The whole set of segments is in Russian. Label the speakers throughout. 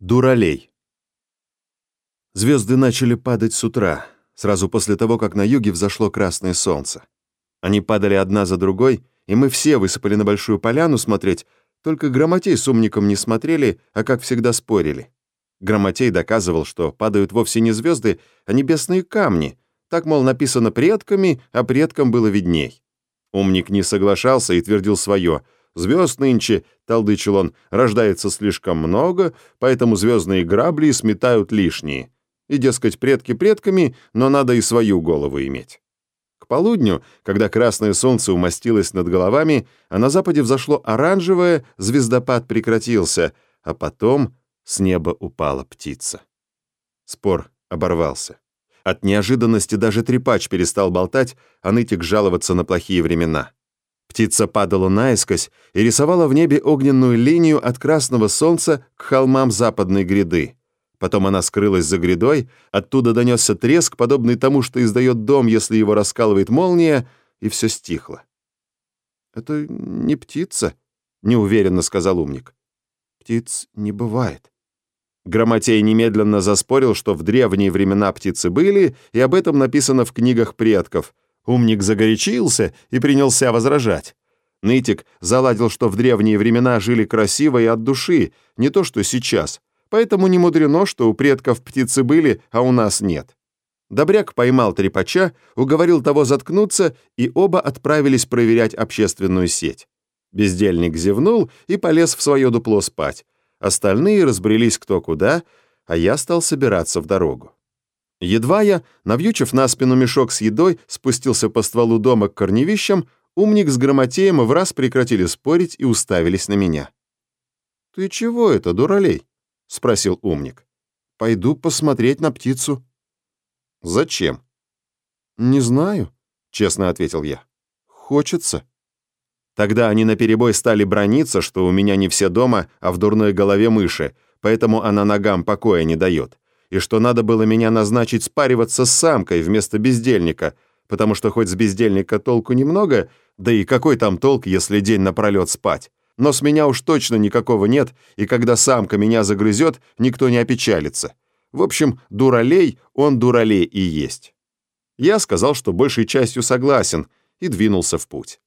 Speaker 1: Дуралей. Звезды начали падать с утра, сразу после того, как на юге взошло красное солнце. Они падали одна за другой, и мы все высыпали на большую поляну смотреть, только Грамотей с умником не смотрели, а как всегда спорили. Грамотей доказывал, что падают вовсе не звезды, а небесные камни. Так, мол, написано предками, а предкам было видней. Умник не соглашался и твердил свое — Звезд нынче, — толдычил он, — рождается слишком много, поэтому звездные грабли сметают лишние. И, дескать, предки предками, но надо и свою голову иметь. К полудню, когда красное солнце умостилось над головами, а на западе взошло оранжевое, звездопад прекратился, а потом с неба упала птица. Спор оборвался. От неожиданности даже трепач перестал болтать, а нытик жаловаться на плохие времена. Птица падала наискось и рисовала в небе огненную линию от красного солнца к холмам западной гряды. Потом она скрылась за грядой, оттуда донесся треск, подобный тому, что издает дом, если его раскалывает молния, и все стихло. «Это не птица», — неуверенно сказал умник. «Птиц не бывает». Грамотей немедленно заспорил, что в древние времена птицы были, и об этом написано в книгах предков — Умник загорячился и принялся возражать. Нытик заладил, что в древние времена жили красиво и от души, не то что сейчас, поэтому не мудрено, что у предков птицы были, а у нас нет. Добряк поймал трепача, уговорил того заткнуться, и оба отправились проверять общественную сеть. Бездельник зевнул и полез в свое дупло спать. Остальные разбрелись кто куда, а я стал собираться в дорогу. Едва я, навьючив на спину мешок с едой, спустился по стволу дома к корневищам, умник с грамотеем в раз прекратили спорить и уставились на меня. «Ты чего это, дуралей?» — спросил умник. «Пойду посмотреть на птицу». «Зачем?» «Не знаю», — честно ответил я. «Хочется». Тогда они наперебой стали брониться, что у меня не все дома, а в дурной голове мыши, поэтому она ногам покоя не дает и что надо было меня назначить спариваться с самкой вместо бездельника, потому что хоть с бездельника толку немного, да и какой там толк, если день напролет спать. Но с меня уж точно никакого нет, и когда самка меня загрызет, никто не опечалится. В общем, дуралей, он дуралей и есть. Я сказал, что большей частью согласен, и двинулся в путь.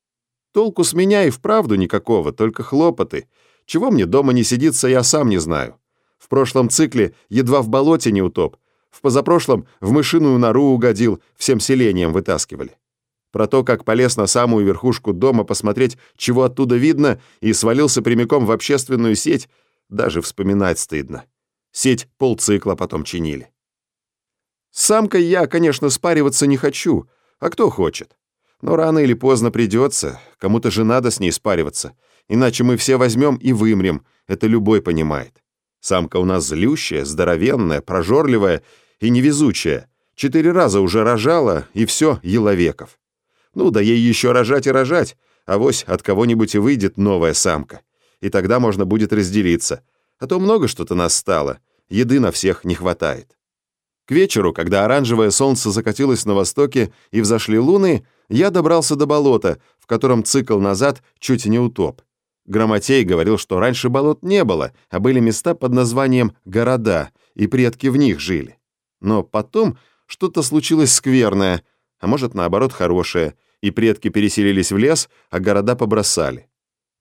Speaker 1: Толку с меня и вправду никакого, только хлопоты. Чего мне дома не сидится, я сам не знаю. В прошлом цикле едва в болоте не утоп. В позапрошлом в мышиную нору угодил, всем селением вытаскивали. Про то, как полез на самую верхушку дома посмотреть, чего оттуда видно, и свалился прямиком в общественную сеть, даже вспоминать стыдно. Сеть полцикла потом чинили. С самкой я, конечно, спариваться не хочу, а кто хочет. Но рано или поздно придется, кому-то же надо с ней спариваться, иначе мы все возьмем и вымрем, это любой понимает. Самка у нас злющая, здоровенная, прожорливая и невезучая. Четыре раза уже рожала, и все, еловеков. Ну, да ей еще рожать и рожать, а вось от кого-нибудь и выйдет новая самка. И тогда можно будет разделиться. А то много что-то нас стало, еды на всех не хватает. К вечеру, когда оранжевое солнце закатилось на востоке и взошли луны, я добрался до болота, в котором цикл назад чуть не утоп. Грамотей говорил, что раньше болот не было, а были места под названием «города», и предки в них жили. Но потом что-то случилось скверное, а может, наоборот, хорошее, и предки переселились в лес, а города побросали.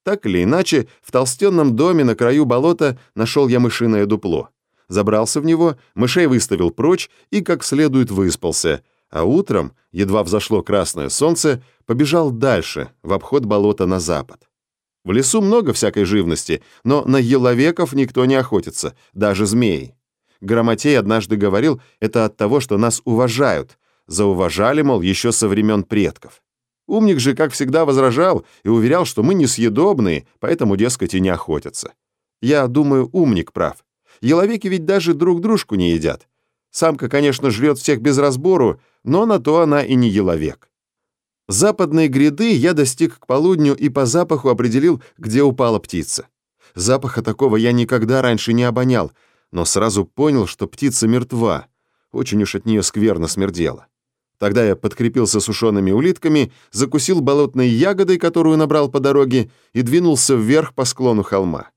Speaker 1: Так или иначе, в толстенном доме на краю болота нашел я мышиное дупло. Забрался в него, мышей выставил прочь и как следует выспался, а утром, едва взошло красное солнце, побежал дальше, в обход болота на запад. В лесу много всякой живности, но на еловеков никто не охотится, даже змеи. Грамотей однажды говорил, это от того, что нас уважают. Зауважали, мол, еще со времен предков. Умник же, как всегда, возражал и уверял, что мы несъедобные, поэтому, дескать, и не охотятся. Я думаю, умник прав. Еловеки ведь даже друг дружку не едят. Самка, конечно, жрет всех без разбору, но на то она и не еловек. Западной гряды я достиг к полудню и по запаху определил, где упала птица. Запаха такого я никогда раньше не обонял, но сразу понял, что птица мертва. Очень уж от нее скверно смердело. Тогда я подкрепился сушеными улитками, закусил болотной ягодой, которую набрал по дороге, и двинулся вверх по склону холма.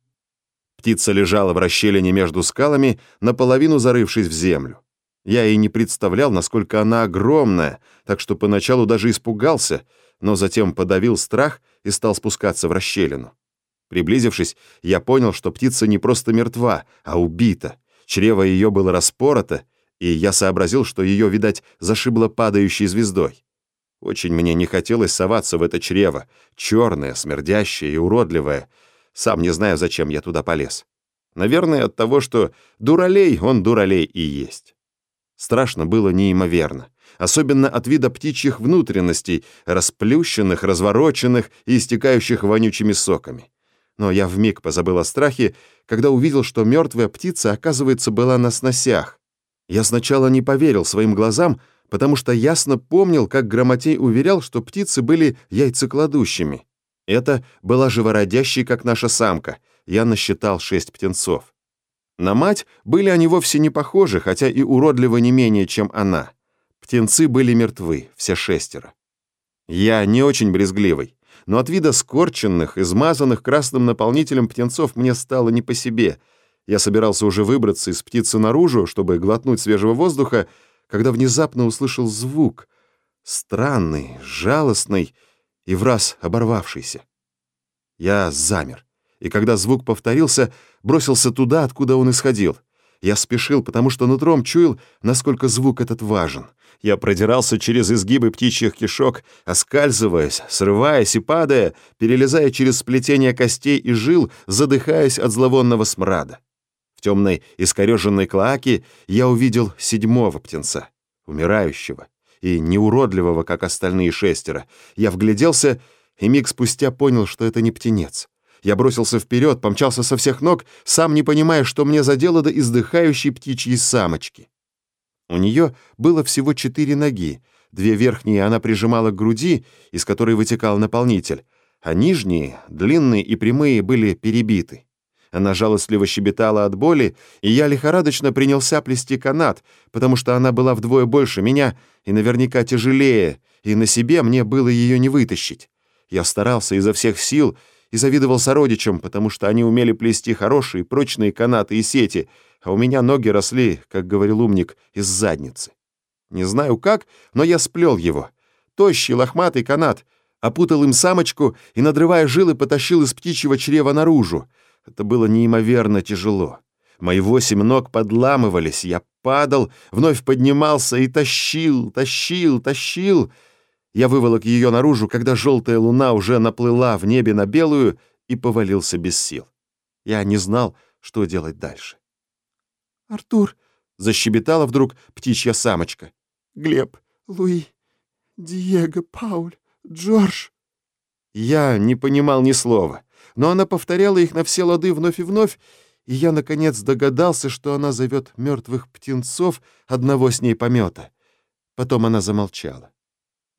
Speaker 1: Птица лежала в расщелине между скалами, наполовину зарывшись в землю. Я и не представлял, насколько она огромная, так что поначалу даже испугался, но затем подавил страх и стал спускаться в расщелину. Приблизившись, я понял, что птица не просто мертва, а убита. Чрево ее было распорото, и я сообразил, что ее, видать, зашибло падающей звездой. Очень мне не хотелось соваться в это чрево, черное, смердящее и уродливое. Сам не знаю, зачем я туда полез. Наверное, от того, что дуралей он дуралей и есть. Страшно было неимоверно, особенно от вида птичьих внутренностей, расплющенных, развороченных и истекающих вонючими соками. Но я вмиг позабыл о страхе, когда увидел, что мертвая птица, оказывается, была на сносях. Я сначала не поверил своим глазам, потому что ясно помнил, как Грамотей уверял, что птицы были яйцекладущими. Это была живородящей, как наша самка. Я насчитал шесть птенцов. На мать были они вовсе не похожи, хотя и уродливы не менее, чем она. Птенцы были мертвы, все шестеро. Я не очень брезгливый, но от вида скорченных, измазанных красным наполнителем птенцов мне стало не по себе. Я собирался уже выбраться из птицы наружу, чтобы глотнуть свежего воздуха, когда внезапно услышал звук, странный, жалостный и враз оборвавшийся. Я замер, и когда звук повторился, бросился туда, откуда он исходил. Я спешил, потому что нутром чуял, насколько звук этот важен. Я продирался через изгибы птичьих кишок, оскальзываясь, срываясь и падая, перелезая через сплетение костей и жил, задыхаясь от зловонного смрада темной искореженной клоаке я увидел седьмого птенца, умирающего и неуродливого, как остальные шестеро. Я вгляделся и миг спустя понял, что это не птенец. Я бросился вперед, помчался со всех ног, сам не понимая, что мне задело до издыхающей птичьей самочки. У нее было всего четыре ноги, две верхние она прижимала к груди, из которой вытекал наполнитель, а нижние, длинные и прямые, были перебиты. Она жалостливо щебетала от боли, и я лихорадочно принялся плести канат, потому что она была вдвое больше меня и наверняка тяжелее, и на себе мне было ее не вытащить. Я старался изо всех сил и завидовал сородичам, потому что они умели плести хорошие, прочные канаты и сети, а у меня ноги росли, как говорил умник, из задницы. Не знаю как, но я сплел его. Тощий, лохматый канат, опутал им самочку и, надрывая жилы, потащил из птичьего чрева наружу. Это было неимоверно тяжело. Мои восемь ног подламывались, я падал, вновь поднимался и тащил, тащил, тащил. Я выволок ее наружу, когда желтая луна уже наплыла в небе на белую и повалился без сил. Я не знал, что делать дальше. «Артур!» — защебетала вдруг птичья самочка. «Глеб, Луи, Диего, Пауль, Джордж!» Я не понимал ни слова но она повторяла их на все лады вновь и вновь, и я, наконец, догадался, что она зовет мертвых птенцов одного с ней помета. Потом она замолчала.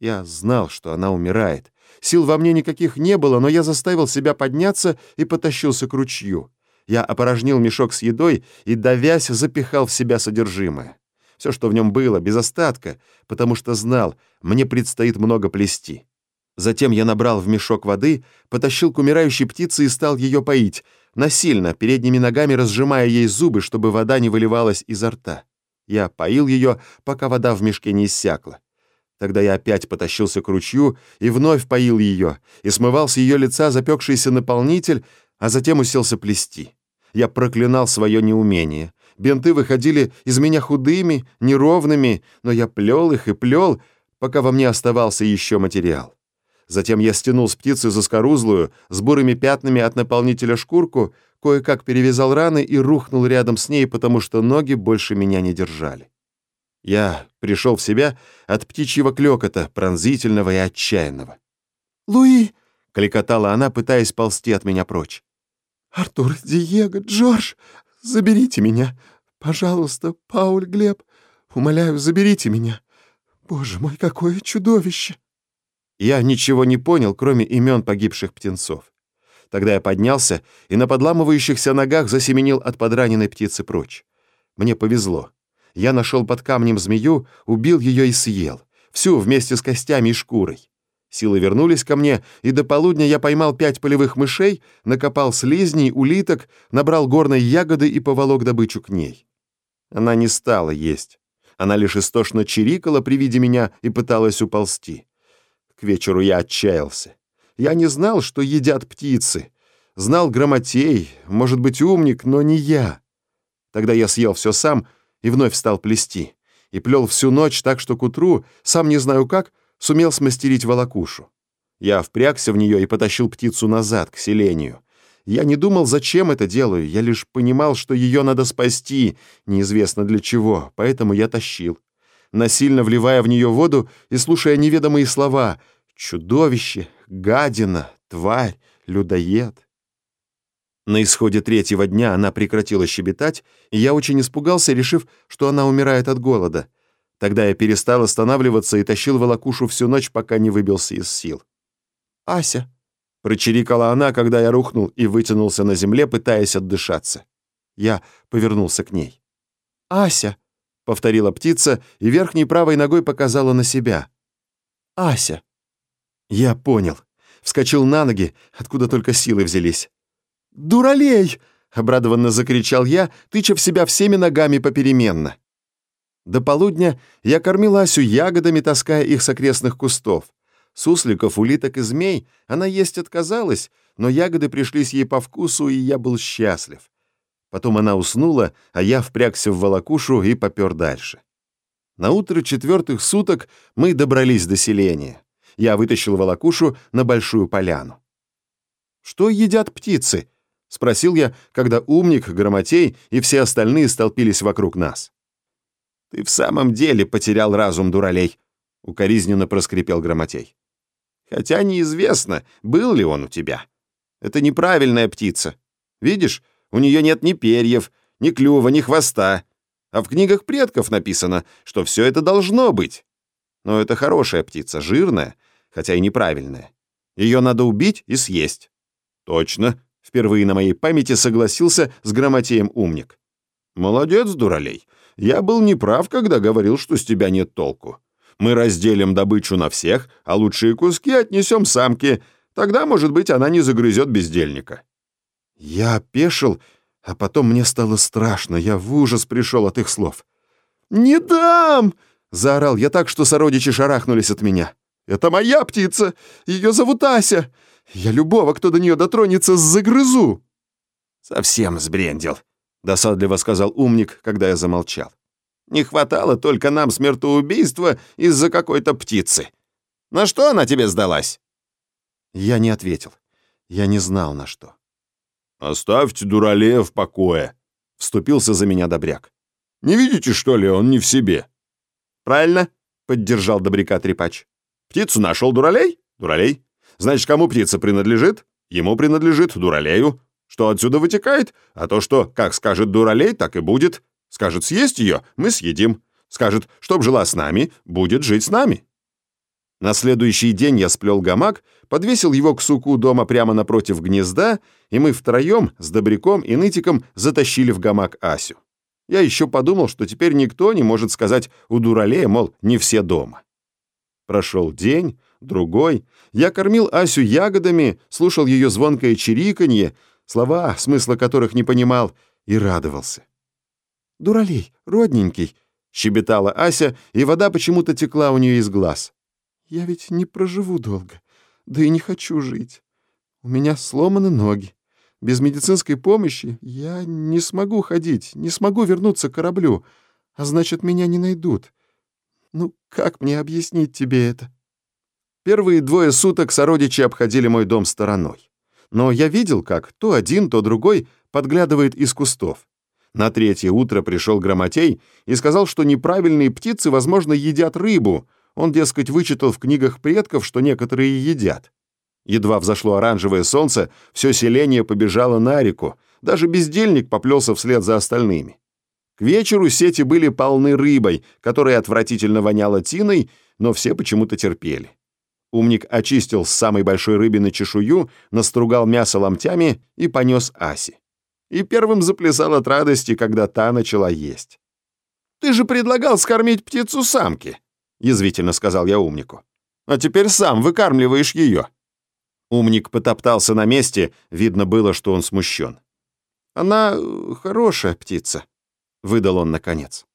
Speaker 1: Я знал, что она умирает. Сил во мне никаких не было, но я заставил себя подняться и потащился к ручью. Я опорожнил мешок с едой и, давясь, запихал в себя содержимое. Все, что в нем было, без остатка, потому что знал, мне предстоит много плести. Затем я набрал в мешок воды, потащил к умирающей птице и стал ее поить, насильно, передними ногами разжимая ей зубы, чтобы вода не выливалась изо рта. Я поил ее, пока вода в мешке не иссякла. Тогда я опять потащился к ручью и вновь поил ее, и смывал с ее лица запекшийся наполнитель, а затем уселся плести. Я проклинал свое неумение. Бенты выходили из меня худыми, неровными, но я плел их и плел, пока во мне оставался еще материал. Затем я стянул с птицы заскорузлую, с бурыми пятнами от наполнителя шкурку, кое-как перевязал раны и рухнул рядом с ней, потому что ноги больше меня не держали. Я пришел в себя от птичьего клёкота, пронзительного и отчаянного. «Луи!» — кликотала она, пытаясь ползти от меня прочь. «Артур, Диего, Джордж, заберите меня! Пожалуйста, Пауль, Глеб, умоляю, заберите меня! Боже мой, какое чудовище!» Я ничего не понял, кроме имен погибших птенцов. Тогда я поднялся и на подламывающихся ногах засеменил от подраненной птицы прочь. Мне повезло. Я нашел под камнем змею, убил ее и съел. Всю вместе с костями и шкурой. Силы вернулись ко мне, и до полудня я поймал пять полевых мышей, накопал слизней, улиток, набрал горной ягоды и поволок добычу к ней. Она не стала есть. Она лишь истошно чирикала при виде меня и пыталась уползти. К вечеру я отчаялся. Я не знал, что едят птицы. Знал грамотей, может быть, умник, но не я. Тогда я съел все сам и вновь стал плести. И плел всю ночь так, что к утру, сам не знаю как, сумел смастерить волокушу. Я впрягся в нее и потащил птицу назад, к селению. Я не думал, зачем это делаю, я лишь понимал, что ее надо спасти, неизвестно для чего, поэтому я тащил. Насильно вливая в нее воду и слушая неведомые слова «чудовище», «гадина», «тварь», «людоед». На исходе третьего дня она прекратила щебетать, и я очень испугался, решив, что она умирает от голода. Тогда я перестал останавливаться и тащил волокушу всю ночь, пока не выбился из сил. «Ася!» — прочирикала она, когда я рухнул и вытянулся на земле, пытаясь отдышаться. Я повернулся к ней. «Ася!» — повторила птица и верхней правой ногой показала на себя. «Ася!» Я понял. Вскочил на ноги, откуда только силы взялись. «Дуралей!» — обрадованно закричал я, тыча в себя всеми ногами попеременно. До полудня я кормил Асю ягодами, таская их с окрестных кустов. Сусликов, улиток и змей она есть отказалась, но ягоды пришлись ей по вкусу, и я был счастлив. Потом она уснула, а я впрягся в волокушу и попер дальше. На утро четвертых суток мы добрались до селения. Я вытащил волокушу на большую поляну. «Что едят птицы?» — спросил я, когда умник, грамотей и все остальные столпились вокруг нас. «Ты в самом деле потерял разум, дуралей», — укоризненно проскрипел Грамотей. «Хотя неизвестно, был ли он у тебя. Это неправильная птица. Видишь, у нее нет ни перьев, ни клюва, ни хвоста. А в книгах предков написано, что все это должно быть. Но это хорошая птица, жирная, хотя и неправильная. Ее надо убить и съесть». «Точно», — впервые на моей памяти согласился с Грамотеем умник. «Молодец, дуралей. Я был неправ, когда говорил, что с тебя нет толку. Мы разделим добычу на всех, а лучшие куски отнесем самке. Тогда, может быть, она не загрызет бездельника». Я опешил, а потом мне стало страшно. Я в ужас пришел от их слов. «Не дам!» — заорал я так, что сородичи шарахнулись от меня. «Это моя птица! Ее зовут Ася! Я любого, кто до нее дотронется, загрызу!» Совсем сбрендил досадливо сказал умник, когда я замолчал. Не хватало только нам смертоубийства из-за какой-то птицы. На что она тебе сдалась? Я не ответил. Я не знал на что. Оставьте дуралея в покое, вступился за меня Добряк. Не видите, что ли, он не в себе. Правильно, поддержал Добряка трепач. Птицу нашел дуралей? Дуралей. Значит, кому птица принадлежит? Ему принадлежит дуралею. Что отсюда вытекает? А то, что, как скажет дуралей, так и будет. Скажет съесть ее, мы съедим. Скажет, чтоб жила с нами, будет жить с нами. На следующий день я сплел гамак, подвесил его к суку дома прямо напротив гнезда, и мы втроем с Добряком и Нытиком затащили в гамак Асю. Я еще подумал, что теперь никто не может сказать у дуралея, мол, не все дома. Прошел день, другой. Я кормил Асю ягодами, слушал ее звонкое чириканье, слова, смысла которых не понимал, и радовался. «Дуралей, родненький!» — щебетала Ася, и вода почему-то текла у нее из глаз. «Я ведь не проживу долго, да и не хочу жить. У меня сломаны ноги. Без медицинской помощи я не смогу ходить, не смогу вернуться к кораблю, а значит, меня не найдут. Ну, как мне объяснить тебе это?» Первые двое суток сородичи обходили мой дом стороной но я видел, как то один, то другой подглядывает из кустов. На третье утро пришел Грамотей и сказал, что неправильные птицы, возможно, едят рыбу. Он, дескать, вычитал в книгах предков, что некоторые едят. Едва взошло оранжевое солнце, все селение побежало на реку, даже бездельник поплелся вслед за остальными. К вечеру сети были полны рыбой, которая отвратительно воняла тиной, но все почему-то терпели. Умник очистил с самой большой рыбины чешую, настругал мясо ломтями и понес Аси. И первым заплясал от радости, когда та начала есть. «Ты же предлагал скормить птицу самке», — язвительно сказал я умнику. а теперь сам выкармливаешь ее». Умник потоптался на месте, видно было, что он смущен. «Она э, хорошая птица», — выдал он наконец.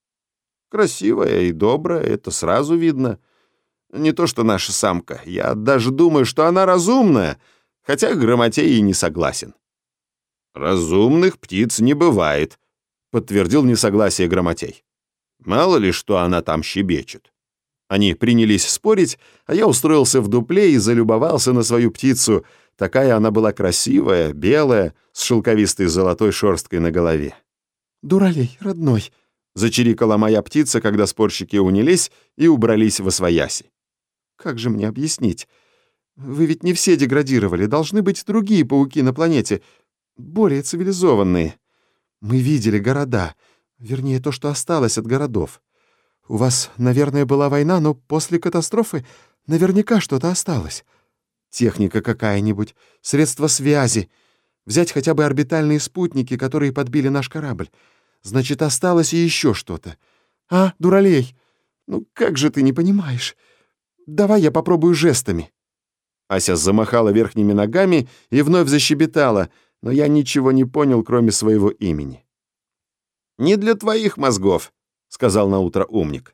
Speaker 1: «Красивая и добрая, это сразу видно. Не то что наша самка, я даже думаю, что она разумная, хотя Грамотей и не согласен». «Разумных птиц не бывает», — подтвердил несогласие Грамотей. «Мало ли, что она там щебечет». Они принялись спорить, а я устроился в дупле и залюбовался на свою птицу. Такая она была красивая, белая, с шелковистой золотой шерсткой на голове. «Дуралей, родной!» — зачирикала моя птица, когда спорщики унялись и убрались во свояси. «Как же мне объяснить? Вы ведь не все деградировали, должны быть другие пауки на планете, более цивилизованные. Мы видели города, вернее, то, что осталось от городов. У вас, наверное, была война, но после катастрофы наверняка что-то осталось. Техника какая-нибудь, средства связи. Взять хотя бы орбитальные спутники, которые подбили наш корабль. Значит, осталось и еще что-то. А, дуралей, ну как же ты не понимаешь? Давай я попробую жестами». Ася замахала верхними ногами и вновь защебетала, но я ничего не понял, кроме своего имени. «Не для твоих мозгов», сказал наутро умник.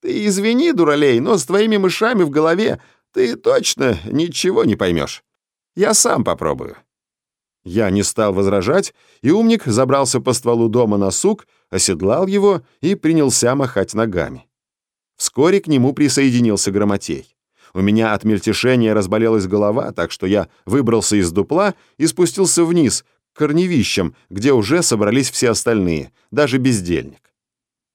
Speaker 1: Ты извини, дуралей, но с твоими мышами в голове ты точно ничего не поймешь. Я сам попробую. Я не стал возражать, и умник забрался по стволу дома на сук, оседлал его и принялся махать ногами. Вскоре к нему присоединился грамотей. У меня от мельтешения разболелась голова, так что я выбрался из дупла и спустился вниз, к корневищам, где уже собрались все остальные, даже бездельник.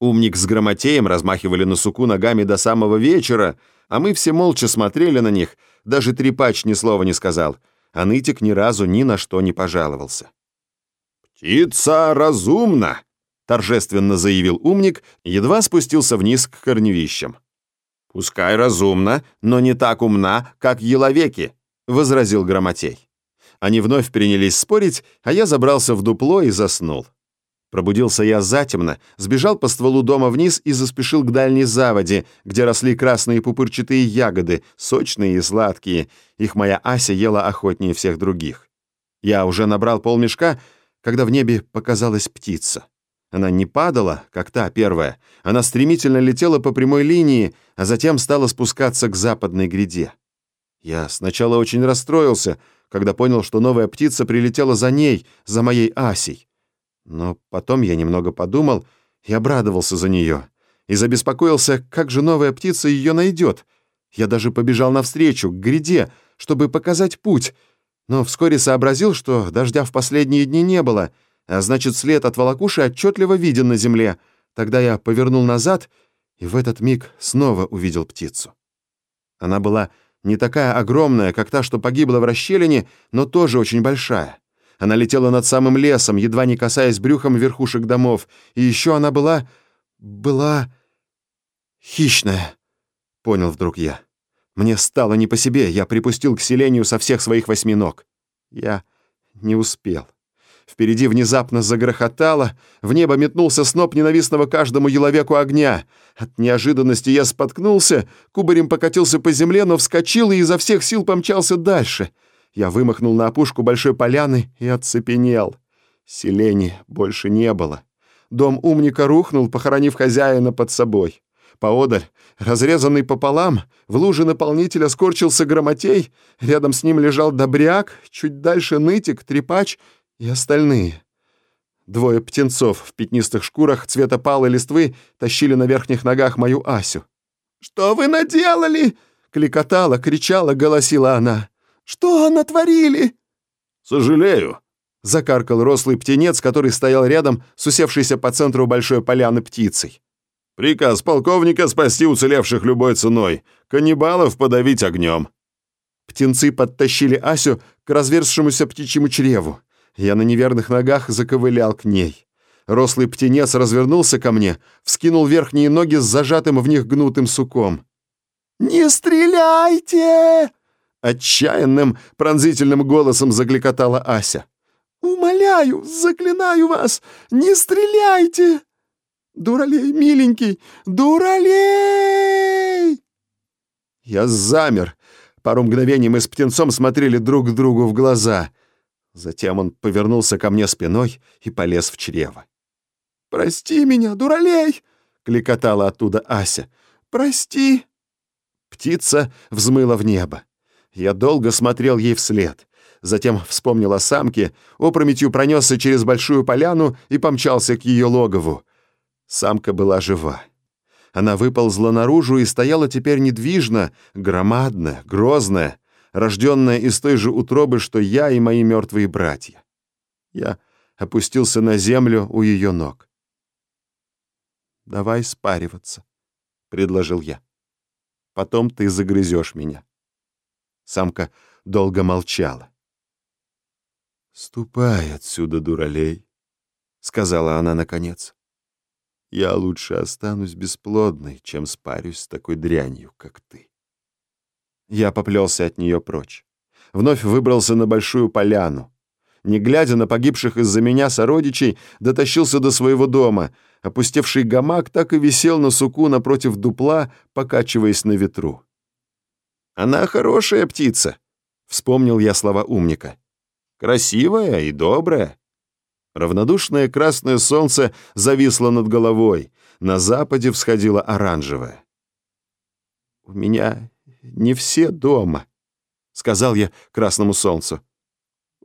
Speaker 1: Умник с Грамотеем размахивали на суку ногами до самого вечера, а мы все молча смотрели на них, даже трепач ни слова не сказал, а нытик ни разу ни на что не пожаловался. «Птица разумна!» — торжественно заявил умник, едва спустился вниз к корневищам. «Пускай разумна, но не так умна, как еловеки», — возразил Грамотей. Они вновь принялись спорить, а я забрался в дупло и заснул. Пробудился я затемно, сбежал по стволу дома вниз и заспешил к дальней заводе, где росли красные пупырчатые ягоды, сочные и сладкие. Их моя Ася ела охотнее всех других. Я уже набрал полмешка, когда в небе показалась птица. Она не падала, как та первая. Она стремительно летела по прямой линии, а затем стала спускаться к западной гряде. Я сначала очень расстроился, когда понял, что новая птица прилетела за ней, за моей Асей. Но потом я немного подумал и обрадовался за нее. И забеспокоился, как же новая птица ее найдет. Я даже побежал навстречу, к гряде, чтобы показать путь. Но вскоре сообразил, что дождя в последние дни не было, а значит, след от волокуши отчетливо виден на земле. Тогда я повернул назад и в этот миг снова увидел птицу. Она была не такая огромная, как та, что погибла в расщелине, но тоже очень большая. Она летела над самым лесом, едва не касаясь брюхом верхушек домов. И еще она была... была... хищная, понял вдруг я. Мне стало не по себе, я припустил к селению со всех своих восьми ног. Я не успел. Впереди внезапно загрохотало, в небо метнулся сноп ненавистного каждому еловеку огня. От неожиданности я споткнулся, кубарем покатился по земле, но вскочил и изо всех сил помчался дальше — я вымахнул на опушку большой поляны и оцепенел. Селений больше не было. Дом умника рухнул, похоронив хозяина под собой. Поодаль, разрезанный пополам, в луже наполнителя скорчился громотей, рядом с ним лежал добряк, чуть дальше нытик, трепач и остальные. Двое птенцов в пятнистых шкурах цвета палой листвы тащили на верхних ногах мою Асю. «Что вы наделали?» — кликотала, кричала, голосила она. Что натворили?»
Speaker 2: «Сожалею», —
Speaker 1: закаркал рослый птенец, который стоял рядом с усевшейся по центру большой поляны птицей.
Speaker 2: «Приказ полковника спасти уцелевших любой ценой, каннибалов подавить огнем».
Speaker 1: Птенцы подтащили Асю к разверзшемуся птичьему чреву. Я на неверных ногах заковылял к ней. Рослый птенец развернулся ко мне, вскинул верхние ноги с зажатым в них гнутым суком. «Не стреляйте!» Отчаянным, пронзительным голосом закликотала Ася. «Умоляю, заклинаю вас, не стреляйте! Дуралей, миленький, дуралей!» Я замер. Пару мгновений мы с птенцом смотрели друг другу в глаза. Затем он повернулся ко мне спиной и полез в чрево. «Прости меня, дуралей!» — кликотала оттуда Ася. «Прости!» Птица взмыла в небо. Я долго смотрел ей вслед. Затем вспомнил о самке, опрометью пронесся через большую поляну и помчался к ее логову. Самка была жива. Она выползла наружу и стояла теперь недвижно, громадная, грозная, рожденная из той же утробы, что я и мои мертвые братья. Я опустился на землю у ее ног. «Давай спариваться», — предложил я. «Потом ты загрызешь меня». Самка долго молчала. «Ступай отсюда, дуралей», — сказала она наконец. «Я лучше останусь бесплодной, чем спарюсь с такой дрянью, как ты». Я поплелся от нее прочь. Вновь выбрался на большую поляну. Не глядя на погибших из-за меня сородичей, дотащился до своего дома. Опустевший гамак так и висел на суку напротив дупла, покачиваясь на ветру. «Она хорошая птица», — вспомнил я слова умника. «Красивая и добрая». Равнодушное красное солнце зависло над головой. На западе всходило оранжевое. «У меня не все дома», — сказал я красному солнцу.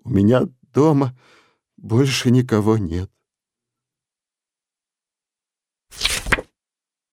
Speaker 1: «У меня дома больше никого нет».